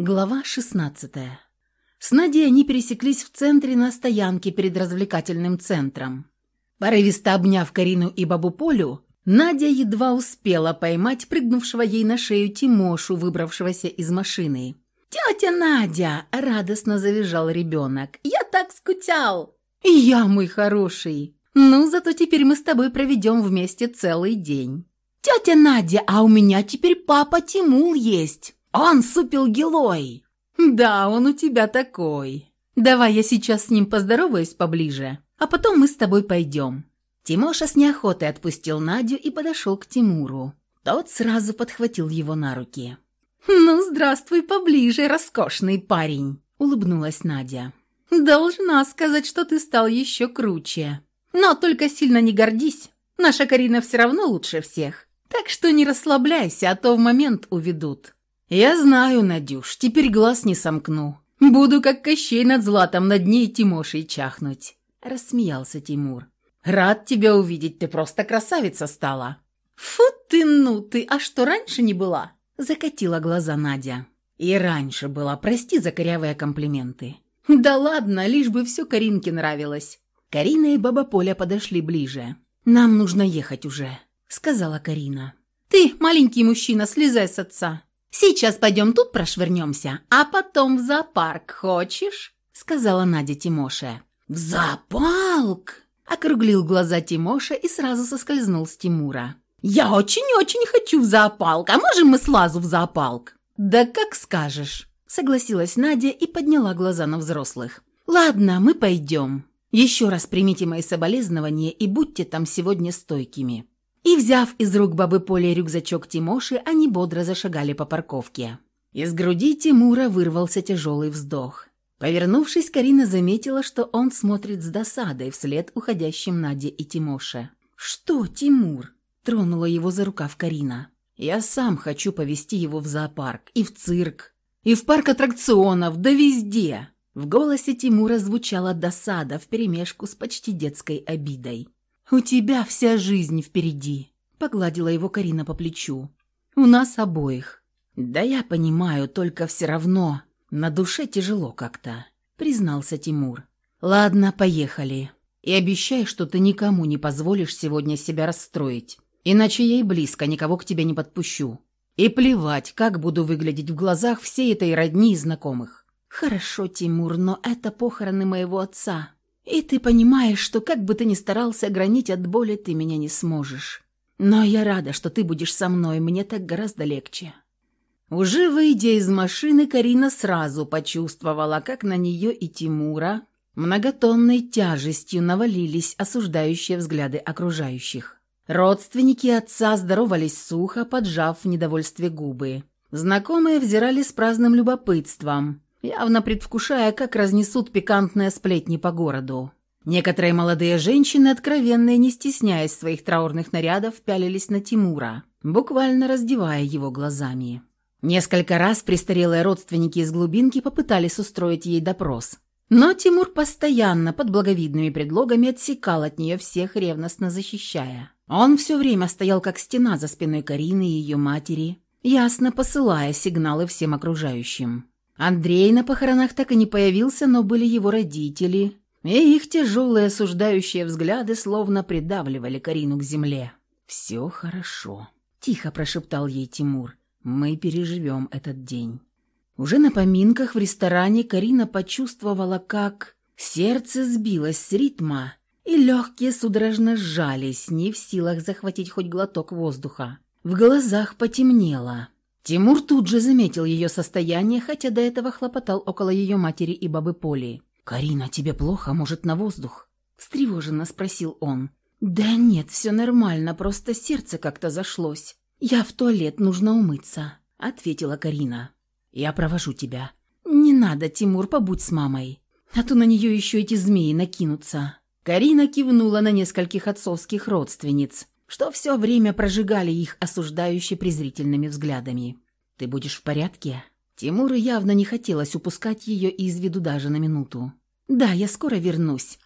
Глава 16. С Надей они пересеклись в центре на стоянке перед развлекательным центром. Порывисто обняв Карину и бабу Полю, Надя едва успела поймать прыгнувшего ей на шею Тимошу, выбравшегося из машины. «Тетя Надя!» – радостно завизжал ребенок. «Я так скучал!» «И я, мой хороший! Ну, зато теперь мы с тобой проведем вместе целый день!» «Тетя Надя, а у меня теперь папа Тимул есть!» «Он супилгилой!» «Да, он у тебя такой. Давай я сейчас с ним поздороваюсь поближе, а потом мы с тобой пойдем». Тимоша с неохотой отпустил Надю и подошел к Тимуру. Тот сразу подхватил его на руки. «Ну, здравствуй поближе, роскошный парень», — улыбнулась Надя. «Должна сказать, что ты стал еще круче. Но только сильно не гордись. Наша Карина все равно лучше всех. Так что не расслабляйся, а то в момент уведут. «Я знаю, Надюш, теперь глаз не сомкну. Буду как Кощей над златом над ней Тимошей чахнуть», — рассмеялся Тимур. «Рад тебя увидеть, ты просто красавица стала». «Фу ты, ну ты, а что, раньше не была?» — закатила глаза Надя. «И раньше была, прости за корявые комплименты». «Да ладно, лишь бы все Каринке нравилось». Карина и баба Поля подошли ближе. «Нам нужно ехать уже», — сказала Карина. «Ты, маленький мужчина, слезай с отца. Сейчас пойдем тут прошвырнемся, а потом в зоопарк. Хочешь?» — сказала Надя Тимоше. «В зоопарк?» — округлил глаза Тимоша и сразу соскользнул с Тимура. «Я очень-очень хочу в зоопарк. А можем мы слазу в зоопарк?» «Да как скажешь», — согласилась Надя и подняла глаза на взрослых. «Ладно, мы пойдем. Еще раз примите мои соболезнования и будьте там сегодня стойкими». И, взяв из рук бабы Поли рюкзачок Тимоши, они бодро зашагали по парковке. Из груди Тимура вырвался тяжелый вздох. Повернувшись, Карина заметила, что он смотрит с досадой вслед уходящим Наде и Тимоше. «Что, Тимур?» – тронула его за рукав Карина. «Я сам хочу повести его в зоопарк и в цирк, и в парк аттракционов, да везде!» В голосе Тимура звучала досада вперемешку с почти детской обидой. «У тебя вся жизнь впереди», — погладила его Карина по плечу. «У нас обоих». «Да я понимаю, только все равно на душе тяжело как-то», — признался Тимур. «Ладно, поехали. И обещай, что ты никому не позволишь сегодня себя расстроить, иначе я и близко никого к тебе не подпущу. И плевать, как буду выглядеть в глазах всей этой родни и знакомых». «Хорошо, Тимур, но это похороны моего отца», и ты понимаешь, что как бы ты ни старался огранить от боли, ты меня не сможешь. Но я рада, что ты будешь со мной, мне так гораздо легче». Уже выйдя из машины, Карина сразу почувствовала, как на нее и Тимура многотонной тяжестью навалились осуждающие взгляды окружающих. Родственники отца здоровались сухо, поджав в недовольстве губы. Знакомые взирали с праздным любопытством, явно предвкушая, как разнесут пикантные сплетни по городу. Некоторые молодые женщины, откровенно и не стесняясь своих траурных нарядов, пялились на Тимура, буквально раздевая его глазами. Несколько раз престарелые родственники из глубинки попытались устроить ей допрос. Но Тимур постоянно под благовидными предлогами отсекал от нее всех, ревностно защищая. Он все время стоял как стена за спиной Карины и ее матери, ясно посылая сигналы всем окружающим. Андрей на похоронах так и не появился, но были его родители, и их тяжелые осуждающие взгляды словно придавливали Карину к земле. «Все хорошо», — тихо прошептал ей Тимур. «Мы переживем этот день». Уже на поминках в ресторане Карина почувствовала, как сердце сбилось с ритма, и легкие судорожно сжались, не в силах захватить хоть глоток воздуха. В глазах потемнело. Тимур тут же заметил ее состояние, хотя до этого хлопотал около ее матери и бабы Поли. «Карина, тебе плохо? Может, на воздух?» – встревоженно спросил он. «Да нет, все нормально, просто сердце как-то зашлось. Я в туалет, нужно умыться», – ответила Карина. «Я провожу тебя». «Не надо, Тимур, побудь с мамой, а то на нее еще эти змеи накинутся». Карина кивнула на нескольких отцовских родственниц, что все время прожигали их осуждающе презрительными взглядами. «Ты будешь в порядке?» Тимуру явно не хотелось упускать ее из виду даже на минуту. «Да, я скоро вернусь».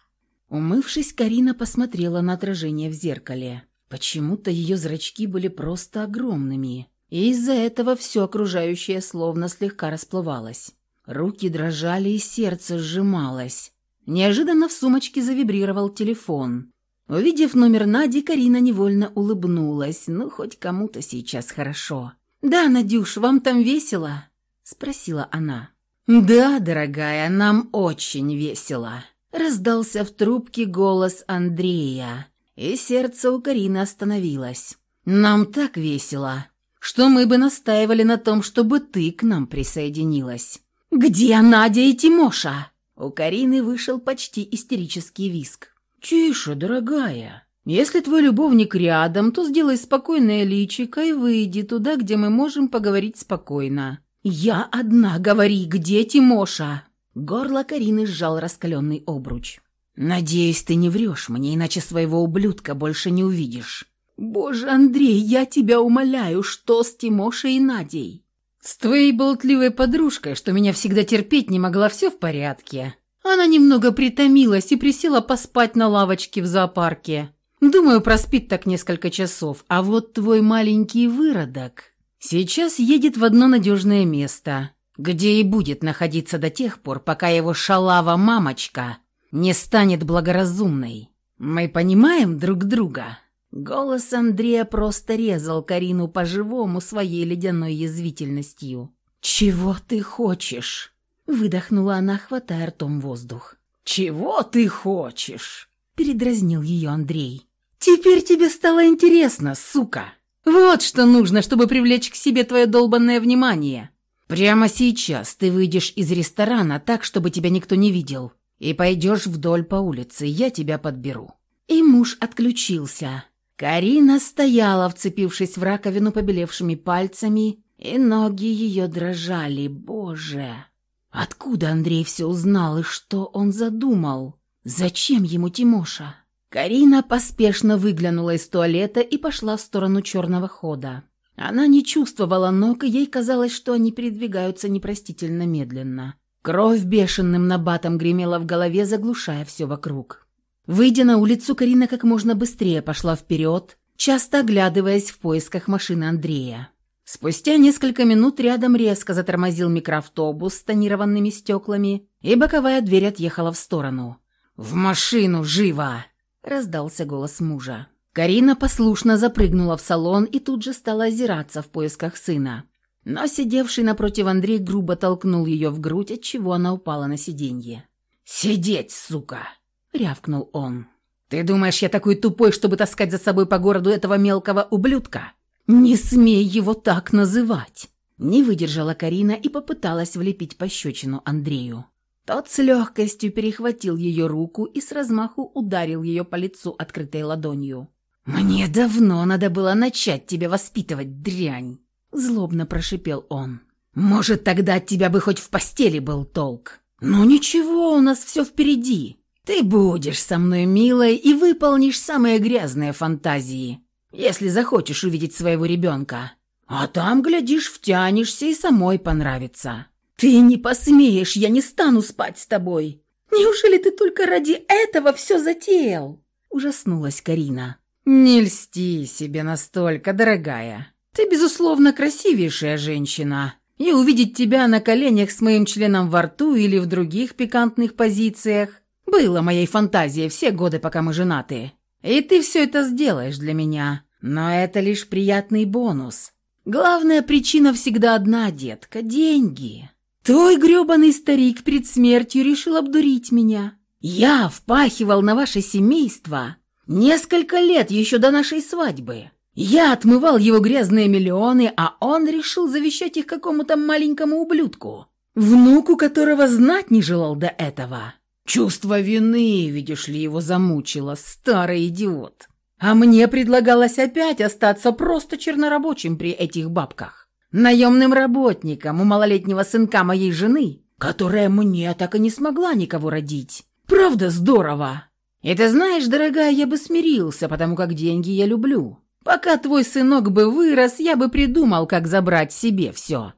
Умывшись, Карина посмотрела на отражение в зеркале. Почему-то ее зрачки были просто огромными, и из-за этого все окружающее словно слегка расплывалось. Руки дрожали и сердце сжималось. Неожиданно в сумочке завибрировал телефон. Увидев номер Нади, Карина невольно улыбнулась. Ну, хоть кому-то сейчас хорошо. «Да, Надюш, вам там весело?» – спросила она. «Да, дорогая, нам очень весело», – раздался в трубке голос Андрея, и сердце у Карины остановилось. «Нам так весело, что мы бы настаивали на том, чтобы ты к нам присоединилась». «Где Надя и Тимоша?» У Карины вышел почти истерический виск. «Тише, дорогая. Если твой любовник рядом, то сделай спокойное личико и выйди туда, где мы можем поговорить спокойно». «Я одна, говори, где Тимоша?» Горло Карины сжал раскаленный обруч. «Надеюсь, ты не врешь мне, иначе своего ублюдка больше не увидишь». «Боже, Андрей, я тебя умоляю, что с Тимошей и Надей?» «С твоей болтливой подружкой, что меня всегда терпеть не могла, все в порядке». Она немного притомилась и присела поспать на лавочке в зоопарке. Думаю, проспит так несколько часов. А вот твой маленький выродок сейчас едет в одно надежное место, где и будет находиться до тех пор, пока его шалава-мамочка не станет благоразумной. Мы понимаем друг друга?» Голос Андрея просто резал Карину по-живому своей ледяной язвительностью. «Чего ты хочешь?» – выдохнула она, хватая ртом воздух. «Чего ты хочешь?» – передразнил ее Андрей. «Теперь тебе стало интересно, сука! Вот что нужно, чтобы привлечь к себе твое долбанное внимание. Прямо сейчас ты выйдешь из ресторана так, чтобы тебя никто не видел, и пойдешь вдоль по улице, я тебя подберу». И муж отключился. Карина стояла, вцепившись в раковину побелевшими пальцами, и ноги ее дрожали. Боже! Откуда Андрей все узнал и что он задумал? Зачем ему Тимоша? Карина поспешно выглянула из туалета и пошла в сторону черного хода. Она не чувствовала ног, и ей казалось, что они передвигаются непростительно медленно. Кровь бешеным набатом гремела в голове, заглушая все вокруг. Выйдя на улицу, Карина как можно быстрее пошла вперед, часто оглядываясь в поисках машины Андрея. Спустя несколько минут рядом резко затормозил микроавтобус с тонированными стеклами, и боковая дверь отъехала в сторону. «В машину, живо!» – раздался голос мужа. Карина послушно запрыгнула в салон и тут же стала озираться в поисках сына. Но сидевший напротив Андрей грубо толкнул ее в грудь, отчего она упала на сиденье. «Сидеть, сука!» — рявкнул он. «Ты думаешь, я такой тупой, чтобы таскать за собой по городу этого мелкого ублюдка? Не смей его так называть!» Не выдержала Карина и попыталась влепить пощечину Андрею. Тот с легкостью перехватил ее руку и с размаху ударил ее по лицу открытой ладонью. «Мне давно надо было начать тебя воспитывать, дрянь!» Злобно прошипел он. «Может, тогда от тебя бы хоть в постели был толк. Но ничего, у нас все впереди. Ты будешь со мной милой и выполнишь самые грязные фантазии, если захочешь увидеть своего ребенка. А там, глядишь, втянешься и самой понравится. Ты не посмеешь, я не стану спать с тобой. Неужели ты только ради этого все затеял?» Ужаснулась Карина. «Не льсти себе настолько, дорогая. Ты, безусловно, красивейшая женщина, и увидеть тебя на коленях с моим членом во рту или в других пикантных позициях было моей фантазией все годы, пока мы женаты. И ты все это сделаешь для меня. Но это лишь приятный бонус. Главная причина всегда одна, детка – деньги. Твой грёбаный старик перед смертью решил обдурить меня. Я впахивал на ваше семейство несколько лет еще до нашей свадьбы. Я отмывал его грязные миллионы, а он решил завещать их какому-то маленькому ублюдку, внуку которого знать не желал до этого. Чувство вины, видишь ли, его замучило, старый идиот. А мне предлагалось опять остаться просто чернорабочим при этих бабках. Наемным работником у малолетнего сынка моей жены, которая мне так и не смогла никого родить. Правда здорово? И ты знаешь, дорогая, я бы смирился, потому как деньги я люблю. Пока твой сынок бы вырос, я бы придумал, как забрать себе все.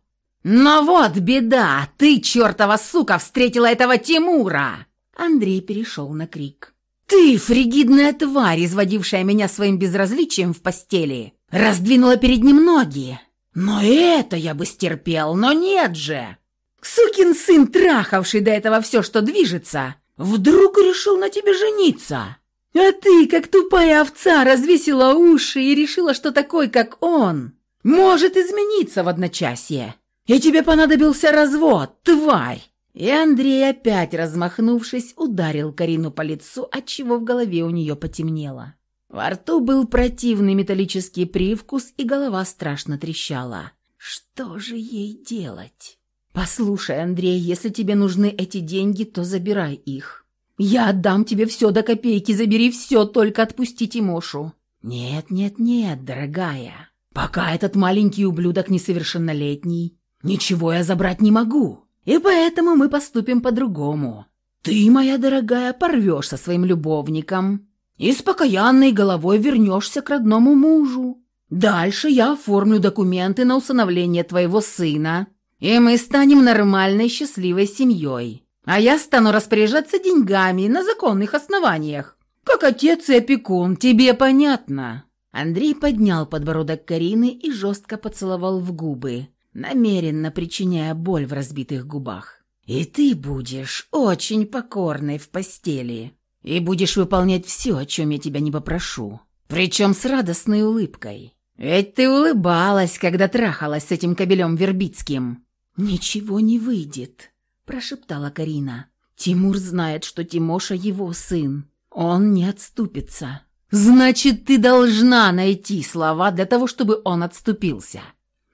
Но вот беда, ты, чертова сука, встретила этого Тимура. Андрей перешел на крик. «Ты, фригидная тварь, изводившая меня своим безразличием в постели, раздвинула перед ним ноги. Но это я бы стерпел, но нет же. Сукин сын, трахавший до этого все, что движется, вдруг решил на тебе жениться. А ты, как тупая овца, развесила уши и решила, что такой, как он, может измениться в одночасье. И тебе понадобился развод, тварь!» И Андрей, опять размахнувшись, ударил Карину по лицу, отчего в голове у нее потемнело. Во рту был противный металлический привкус, и голова страшно трещала. «Что же ей делать?» «Послушай, Андрей, если тебе нужны эти деньги, то забирай их. Я отдам тебе все до копейки, забери все, только отпусти Тимошу». «Нет, нет, нет, дорогая. Пока этот маленький ублюдок несовершеннолетний, ничего я забрать не могу. И поэтому мы поступим по-другому. Ты, моя дорогая, порвешь со своим любовником и с покаянной головой вернешься к родному мужу. Дальше я оформлю документы на усыновление твоего сына, и мы станем нормальной счастливой семьей. А я стану распоряжаться деньгами на законных основаниях. Как отец и опекун, тебе понятно?» Андрей поднял подбородок Карины и жестко поцеловал в губы, намеренно причиняя боль в разбитых губах. «И ты будешь очень покорной в постели, и будешь выполнять все, о чем я тебя не попрошу, причем с радостной улыбкой. Ведь ты улыбалась, когда трахалась с этим кобелем Вербицким». «Ничего не выйдет», – прошептала Карина. «Тимур знает, что Тимоша его сын. Он не отступится». «Значит, ты должна найти слова для того, чтобы он отступился».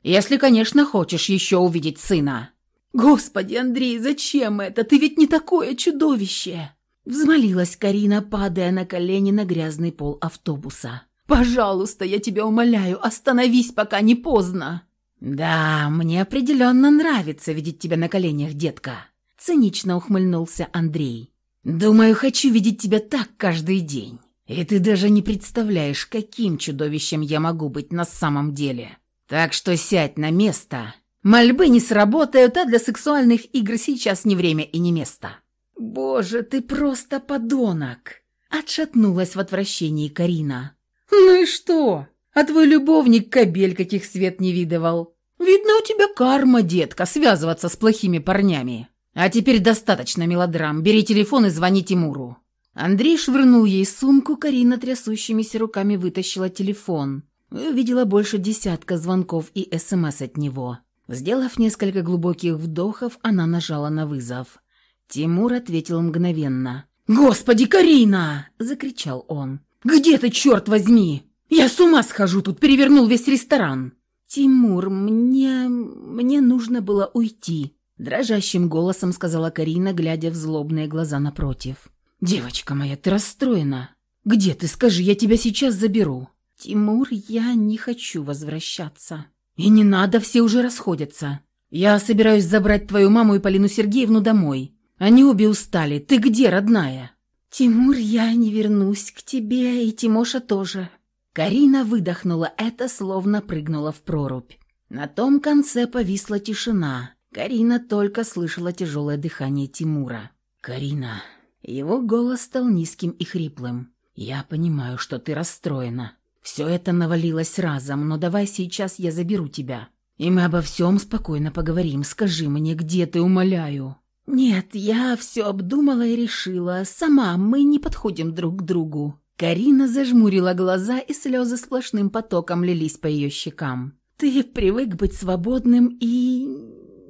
Если, конечно, хочешь еще увидеть сына». «Господи, Андрей, зачем это? Ты ведь не такое чудовище!» Взмолилась Карина, падая на колени на грязный пол автобуса. «Пожалуйста, я тебя умоляю, остановись, пока не поздно!» «Да, мне определенно нравится видеть тебя на коленях, детка», — цинично ухмыльнулся Андрей. «Думаю, хочу видеть тебя так каждый день. И ты даже не представляешь, каким чудовищем я могу быть на самом деле. Так что сядь на место. Мольбы не сработают, а для сексуальных игр сейчас не время и не место. Боже, ты просто подонок. Отшатнулась в отвращении Карина. Ну и что? А твой любовник кобель каких свет не видывал. Видно, у тебя карма, детка, связываться с плохими парнями. А теперь достаточно мелодрам. Бери телефон и звони Тимуру. Андрей швырнул ей сумку, Карина трясущимися руками вытащила телефон Увидела больше десятка звонков и СМС от него. Сделав несколько глубоких вдохов, она нажала на вызов. Тимур ответил мгновенно. «Господи, Карина!» – закричал он. «Где ты, черт возьми? Я с ума схожу, тут перевернул весь ресторан!» «Тимур, мне... мне нужно было уйти», – дрожащим голосом сказала Карина, глядя в злобные глаза напротив. «Девочка моя, ты расстроена. Где ты, скажи, я тебя сейчас заберу». «Тимур, я не хочу возвращаться». «И не надо, все уже расходятся. Я собираюсь забрать твою маму и Полину Сергеевну домой. Они обе устали. Ты где, родная?» «Тимур, я не вернусь к тебе, и Тимоша тоже». Карина выдохнула это, словно прыгнула в прорубь. На том конце повисла тишина. Карина только слышала тяжелое дыхание Тимура. «Карина...» Его голос стал низким и хриплым. «Я понимаю, что ты расстроена. Все это навалилось разом, но давай сейчас я заберу тебя. И мы обо всем спокойно поговорим. Скажи мне, где ты, умоляю». «Нет, я все обдумала и решила. Сама мы не подходим друг к другу». Карина зажмурила глаза, и слезы сплошным потоком лились по ее щекам. «Ты привык быть свободным и...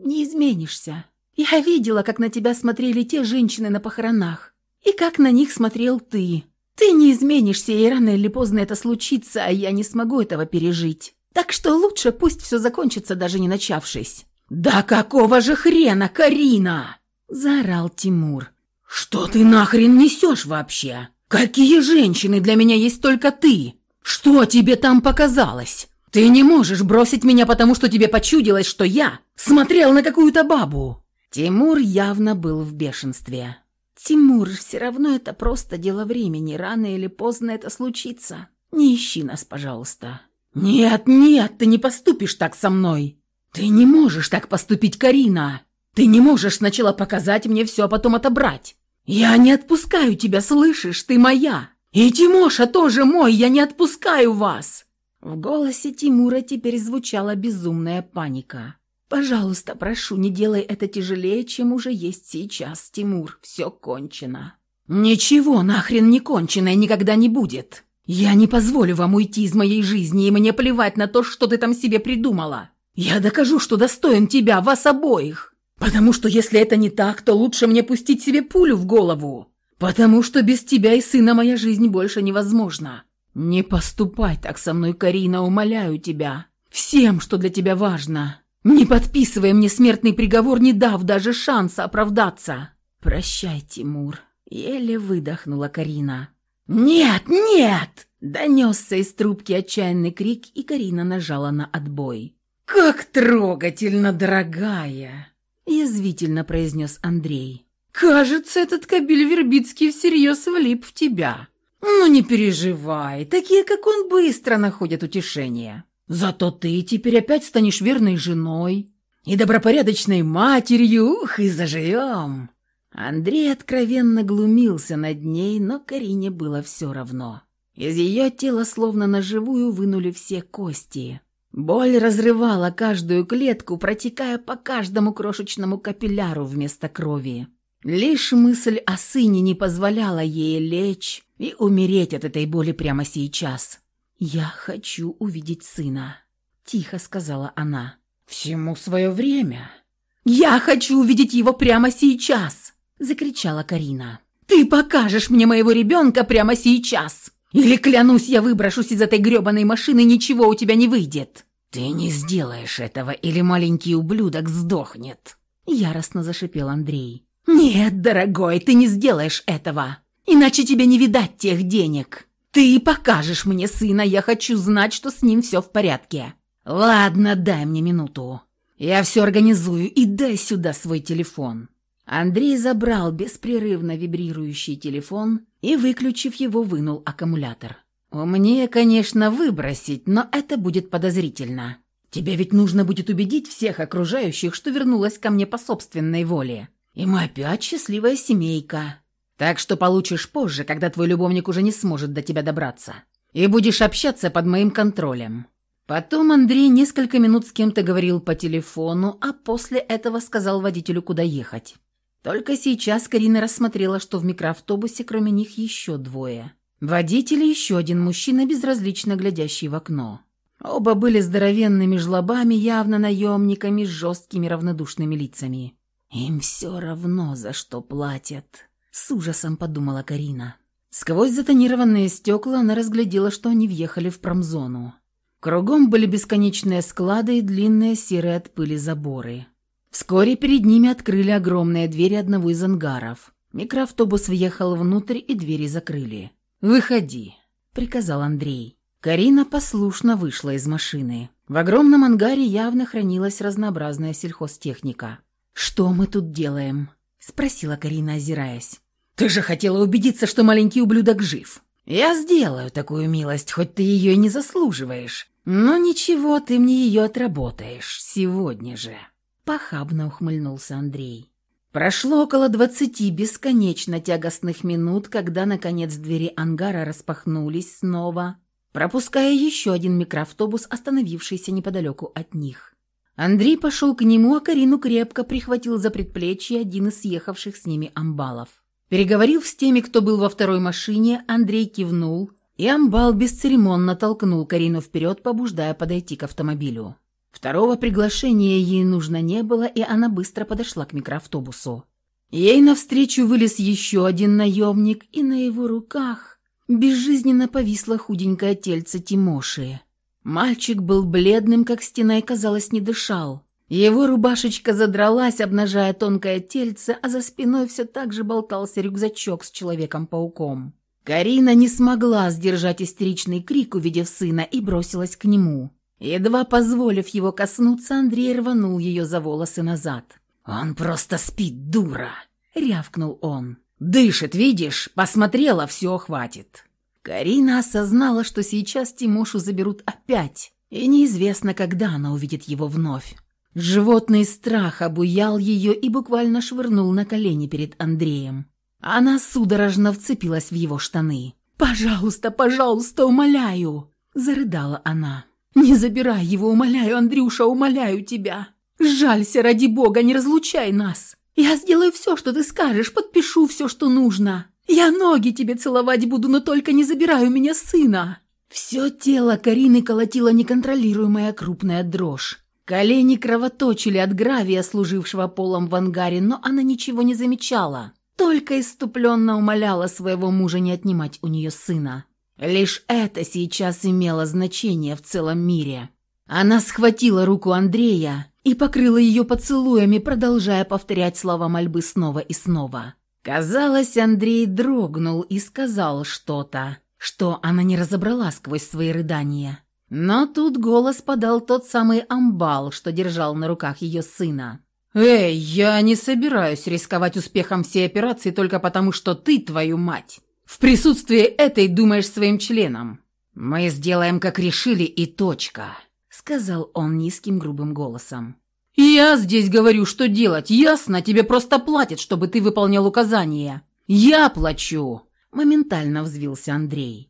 не изменишься. Я видела, как на тебя смотрели те женщины на похоронах, и как на них смотрел ты. Ты не изменишься, и рано или поздно это случится, а я не смогу этого пережить. Так что лучше пусть все закончится, даже не начавшись». «Да какого же хрена, Карина?» – заорал Тимур. «Что ты нахрен несешь вообще? Какие женщины для меня есть только ты? Что тебе там показалось? Ты не можешь бросить меня, потому что тебе почудилось, что я смотрел на какую-то бабу». Тимур явно был в бешенстве. «Тимур, все равно это просто дело времени. Рано или поздно это случится. Не ищи нас, пожалуйста». «Нет, нет, ты не поступишь так со мной. Ты не можешь так поступить, Карина. Ты не можешь сначала показать мне все, а потом отобрать. Я не отпускаю тебя, слышишь? Ты моя. И Тимоша тоже мой, я не отпускаю вас». В голосе Тимура теперь звучала безумная паника. «Пожалуйста, прошу, не делай это тяжелее, чем уже есть сейчас, Тимур. Все кончено». «Ничего нахрен не кончено и никогда не будет. Я не позволю вам уйти из моей жизни, и мне плевать на то, что ты там себе придумала. Я докажу, что достоин тебя, вас обоих. Потому что если это не так, то лучше мне пустить себе пулю в голову. Потому что без тебя и сына моя жизнь больше невозможна. Не поступай так со мной, Карина, умоляю тебя. Всем, что для тебя важно. Не подписывай мне смертный приговор, не дав даже шанса оправдаться. Прощай, Тимур. Еле выдохнула Карина. «Нет, нет!» Донесся из трубки отчаянный крик, и Карина нажала на отбой. «Как трогательно, дорогая!» Язвительно произнес Андрей. «Кажется, этот кабель Вербицкий всерьез влип в тебя. Ну, не переживай, такие, как он, быстро находят утешение. Зато ты теперь опять станешь верной женой и добропорядочной матерью, ух, и заживем!» Андрей откровенно глумился над ней, но Карине было все равно. Из ее тела словно наживую вынули все кости. Боль разрывала каждую клетку, протекая по каждому крошечному капилляру вместо крови. Лишь мысль о сыне не позволяла ей лечь и умереть от этой боли прямо сейчас. «Я хочу увидеть сына», — тихо сказала она. «Всему свое время». «Я хочу увидеть его прямо сейчас!» — закричала Карина. «Ты покажешь мне моего ребенка прямо сейчас! Или, клянусь, я выброшусь из этой гребаной машины, ничего у тебя не выйдет!» «Ты не сделаешь этого, или маленький ублюдок сдохнет!» Яростно зашипел Андрей. «Нет, дорогой, ты не сделаешь этого, иначе тебе не видать тех денег. Ты покажешь мне сына, я хочу знать, что с ним все в порядке. Ладно, дай мне минуту. Я все организую и дай сюда свой телефон». Андрей забрал беспрерывно вибрирующий телефон и, выключив его, вынул аккумулятор. «Мне, конечно, выбросить, но это будет подозрительно. Тебе ведь нужно будет убедить всех окружающих, что вернулась ко мне по собственной воле. И мы опять счастливая семейка. Так что получишь позже, когда твой любовник уже не сможет до тебя добраться. И будешь общаться под моим контролем». Потом Андрей несколько минут с кем-то говорил по телефону, а после этого сказал водителю, куда ехать. Только сейчас Карина рассмотрела, что в микроавтобусе кроме них еще двое. Водитель и еще один мужчина, безразлично глядящий в окно. Оба были здоровенными жлобами, явно наемниками с жесткими равнодушными лицами. «Им все равно, за что платят», — с ужасом подумала Карина. Сквозь затонированные стекла она разглядела, что они въехали в промзону. Кругом были бесконечные склады и длинные серые от пыли заборы. Вскоре перед ними открыли огромные двери одного из ангаров. Микроавтобус въехал внутрь, и двери закрыли. «Выходи», — приказал Андрей. Карина послушно вышла из машины. В огромном ангаре явно хранилась разнообразная сельхозтехника. «Что мы тут делаем?» – спросила Карина, озираясь. «Ты же хотела убедиться, что маленький ублюдок жив. Я сделаю такую милость, хоть ты ее и не заслуживаешь. Но ничего, ты мне ее отработаешь сегодня же». Похабно ухмыльнулся Андрей. Прошло около двадцати бесконечно тягостных минут, когда, наконец, двери ангара распахнулись снова, пропуская еще один микроавтобус, остановившийся неподалеку от них. Андрей пошел к нему, а Карину крепко прихватил за предплечье один из съехавших с ними амбалов. Переговорив с теми, кто был во второй машине, Андрей кивнул, и амбал бесцеремонно толкнул Карину вперед, побуждая подойти к автомобилю. Второго приглашения ей нужно не было, и она быстро подошла к микроавтобусу. Ей навстречу вылез еще один наемник, и на его руках безжизненно повисло худенькое тельце Тимоши. Мальчик был бледным, как стена, и, казалось, не дышал. Его рубашечка задралась, обнажая тонкое тельце, а за спиной все так же болтался рюкзачок с Человеком-пауком. Карина не смогла сдержать истеричный крик, увидев сына, и бросилась к нему. Едва позволив его коснуться, Андрей рванул ее за волосы назад. «Он просто спит, дура!» — рявкнул он. «Дышит, видишь? Посмотрела, все, хватит!» Карина осознала, что сейчас Тимошу заберут опять, и неизвестно, когда она увидит его вновь. Животный страх обуял ее и буквально швырнул на колени перед Андреем. Она судорожно вцепилась в его штаны. «Пожалуйста, пожалуйста, умоляю!» – зарыдала она. «Не забирай его, умоляю, Андрюша, умоляю тебя. Жалься, ради бога, не разлучай нас. Я сделаю все, что ты скажешь, подпишу все, что нужно. Я ноги тебе целовать буду, но только не забирай у меня сына». Все тело Карины колотило неконтролируемая крупная дрожь. Колени кровоточили от гравия, служившего полом в ангаре, но она ничего не замечала. Только иступленно умоляла своего мужа не отнимать у нее сына. Лишь это сейчас имело значение в целом мире. Она схватила руку Андрея и покрыла ее поцелуями, продолжая повторять слова мольбы снова и снова. Казалось, Андрей дрогнул и сказал что-то, что она не разобрала сквозь свои рыдания. Но тут голос подал тот самый амбал, что держал на руках ее сына. «Эй, я не собираюсь рисковать успехом всей операции только потому, что ты, твою мать, в присутствии этой думаешь своим членом. Мы сделаем, как решили, и точка», — сказал он низким грубым голосом. «Я здесь говорю, что делать, ясно? Тебе просто платят, чтобы ты выполнял указания. Я плачу!» Моментально взвился Андрей.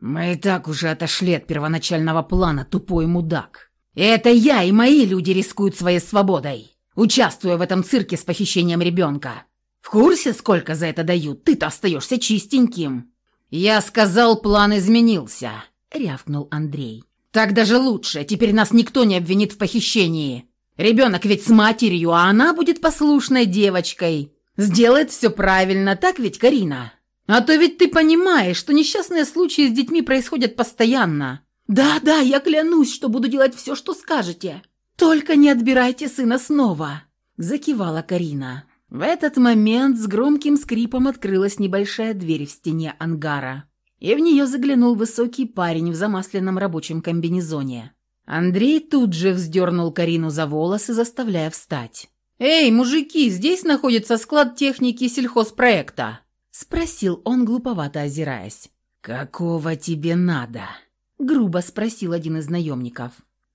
«Мы и так уже отошли от первоначального плана, тупой мудак. Это я и мои люди рискуют своей свободой, участвуя в этом цирке с похищением ребенка. В курсе, сколько за это дают? Ты-то остаешься чистеньким». «Я сказал, план изменился», — рявкнул Андрей. «Так даже лучше. Теперь нас никто не обвинит в похищении. Ребенок ведь с матерью, а она будет послушной девочкой. Сделает все правильно, так ведь, Карина? А то ведь ты понимаешь, что несчастные случаи с детьми происходят постоянно. Да, да, я клянусь, что буду делать все, что скажете. Только не отбирайте сына снова», — закивала Карина. В этот момент с громким скрипом открылась небольшая дверь в стене ангара, и в нее заглянул высокий парень в замасленном рабочем комбинезоне. Андрей тут же вздернул Карину за волосы, заставляя встать. «Эй, мужики, здесь находится склад техники сельхозпроекта?» – спросил он, глуповато озираясь. «Какого тебе надо?» – грубо спросил один из наемников.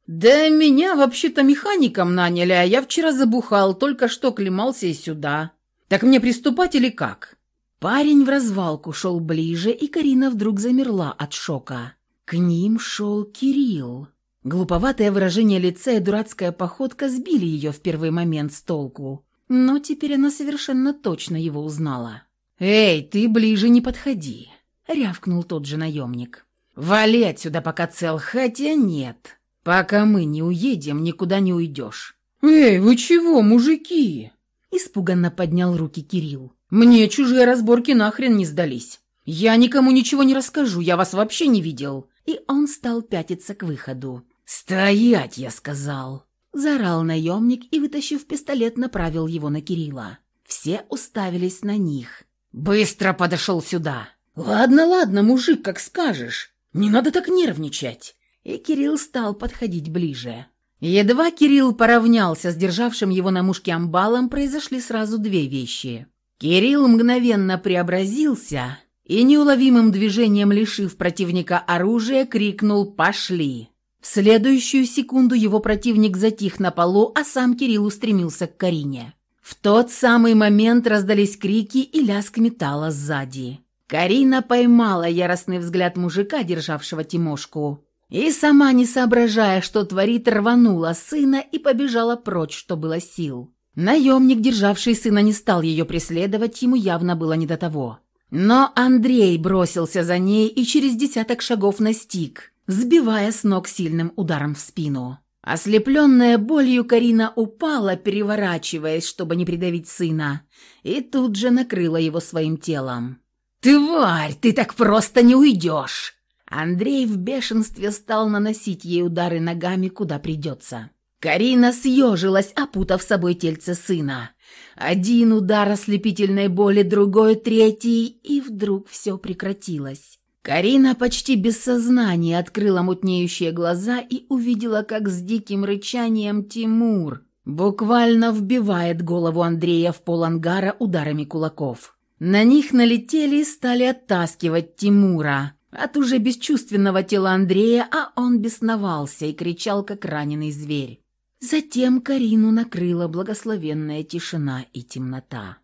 «Да меня вообще-то механиком наняли, а я вчера забухал, только что клемался и сюда. Так мне приступать или как?» Парень в развалку шел ближе, и Карина вдруг замерла от шока. К ним шел Кирилл. Глуповатое выражение лица и дурацкая походка сбили ее в первый момент с толку. Но теперь она совершенно точно его узнала. «Эй, ты ближе не подходи», — рявкнул тот же наемник. «Вали отсюда, пока цел, хотя нет. «Пока мы не уедем, никуда не уйдешь». «Эй, вы чего, мужики?» Испуганно поднял руки Кирилл. «Мне чужие разборки нахрен не сдались. Я никому ничего не расскажу, я вас вообще не видел». И он стал пятиться к выходу. «Стоять!» — я сказал. Заорал наемник и, вытащив пистолет, направил его на Кирилла. Все уставились на них. «Быстро подошел сюда!» «Ладно, ладно, мужик, как скажешь. Не надо так нервничать и Кирилл стал подходить ближе. Едва Кирилл поравнялся с державшим его на мушке амбалом, произошли сразу две вещи. Кирилл мгновенно преобразился и неуловимым движением, лишив противника оружия, крикнул «Пошли!». В следующую секунду его противник затих на полу, а сам Кирилл устремился к Карине. В тот самый момент раздались крики и лязг металла сзади. Карина поймала яростный взгляд мужика, державшего Тимошку, и сама, не соображая, что творит, рванула сына и побежала прочь, что было сил. Наемник, державший сына, не стал ее преследовать, ему явно было не до того. Но Андрей бросился за ней и через десяток шагов настиг, сбивая с ног сильным ударом в спину. Ослепленная болью Карина упала, переворачиваясь, чтобы не придавить сына, и тут же накрыла его своим телом. «Тварь, ты так просто не уйдешь!» Андрей в бешенстве стал наносить ей удары ногами, куда придется. Карина съежилась, опутав собой тельце сына. Один удар ослепительной боли, другой, третий, и вдруг все прекратилось. Карина почти без сознания открыла мутнеющие глаза и увидела, как с диким рычанием Тимур буквально вбивает голову Андрея в пол ангара ударами кулаков. На них налетели и стали оттаскивать Тимура, от уже бесчувственного тела Андрея, а он бесновался и кричал, как раненый зверь. Затем Карину накрыла благословенная тишина и темнота.